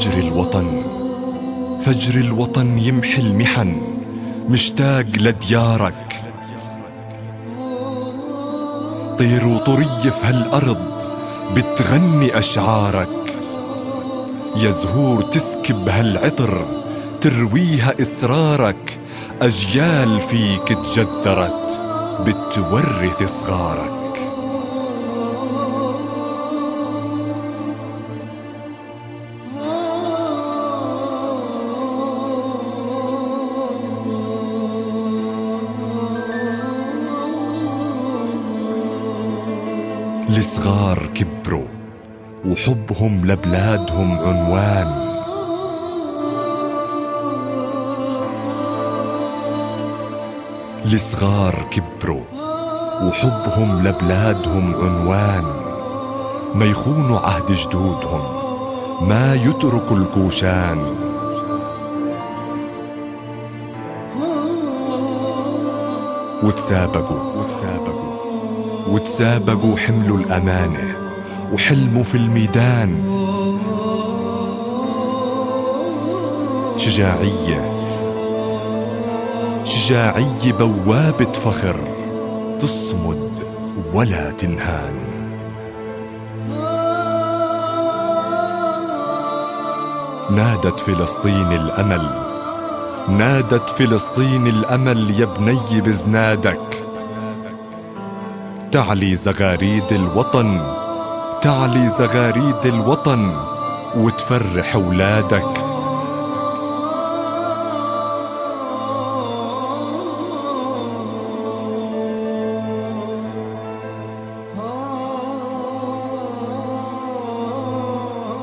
فجر الوطن فجر الوطن يمحي المحن مشتاق لديارك. طير وطريف هالأرض بتغني أشعارك. يا زهور تسكب هالعطر ترويها إسرارك أجيال فيك تجذرت بتورث صغارك الصغار كبروا وحبهم لبلادهم عنوان. الصغار كبروا وحبهم لبلادهم عنوان. ما يخونوا عهد جدودهم ما يتركوا الكوشان. وتسابقوا وتسابقوا. وتسابقوا حملوا الأمانة وحلموا في الميدان. شجاعية. شجاعية بوابة فخر تصمد ولا تنهان. نادت فلسطين الأمل. نادت فلسطين الأمل يا بني بزنادك. تعلي زغاريد الوطن تعلي زغاريد الوطن وتفرح أولادك.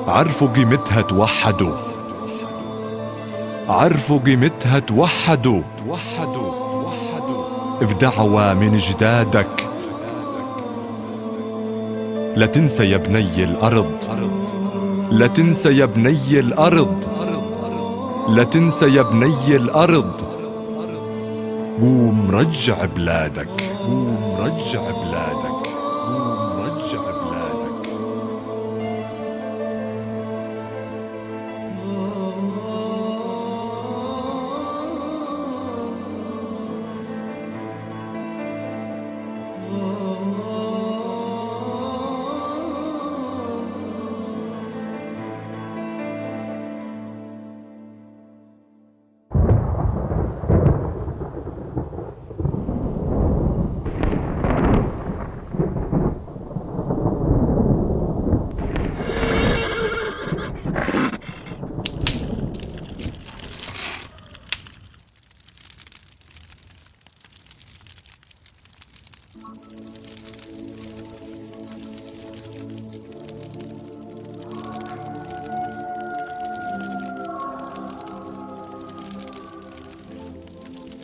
عرفوا قيمتها توحدوا. عرفوا قيمتها توحدوا. توحدوا. بدعوة من جدادك. لا تنسى يا بني الأرض. لا تنسى يا بني الأرض. لا تنسى يا بني الأرض. قوم رجع بلادك. قوم رجع بلادك.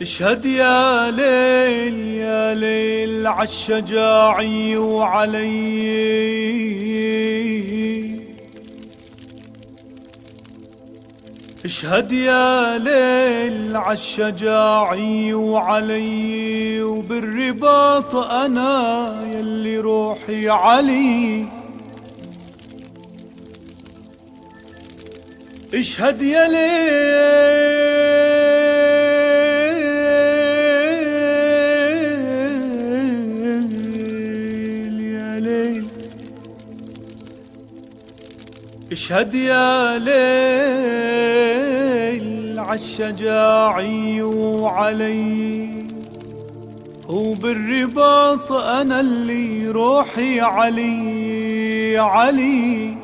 اشهد يا ليل يا ليل عالشجاعي وعلي. اشهد يا ليل عالشجاعي وعلي وبالرباط أنا يلي روحي علي. اشهد يا ليل أشهد يا ليل عالشجاعي وعلي وبالرباط أنا اللي روحي علي علي.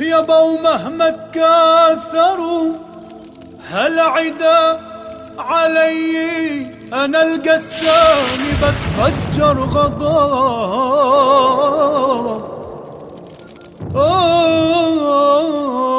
يابا ومهما تكاثروا هالعدا علي؟ أنا القسام بتفجر غضب. oh. oh, oh, oh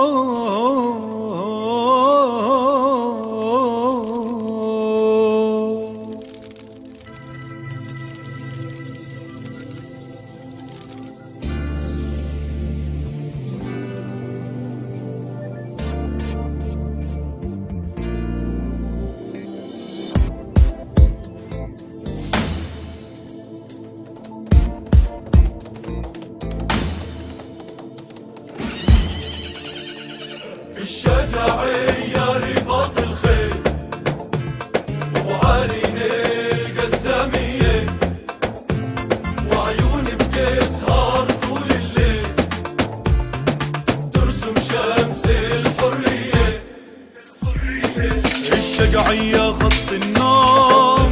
الشجعية خط النار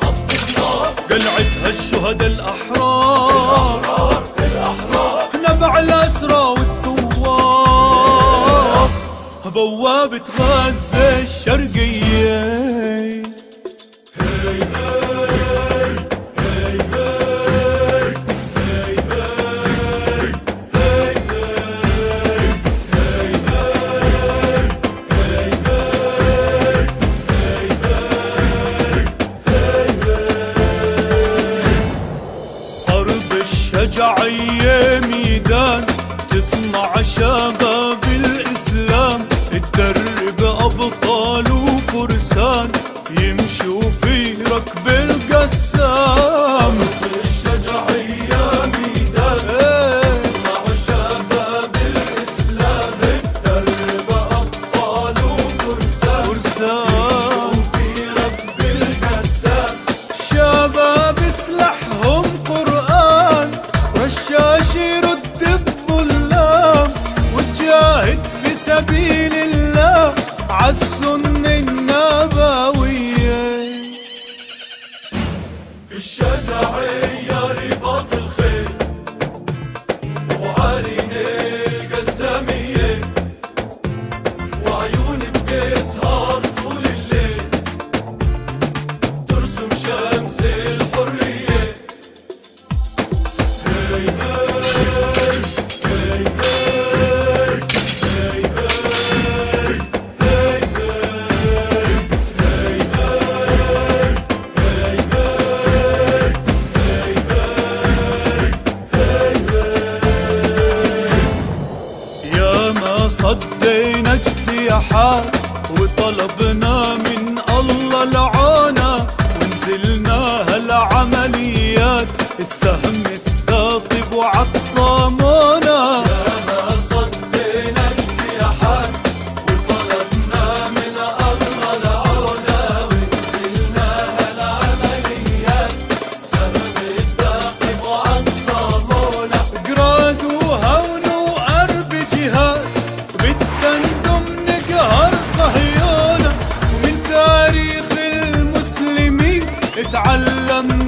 خط النار. قلعة هالشهداء الأحرار. الأحرار الأحرار. نبع الأسرى بوابة غزة الشرقية. قالوا فرسان يمشوا في ركب القسام yeah. ما صدينا اجتياحا وطلبنا من الله العونة ونزلنا هالعمليات السهم الثاقب وعقصام تعلمنا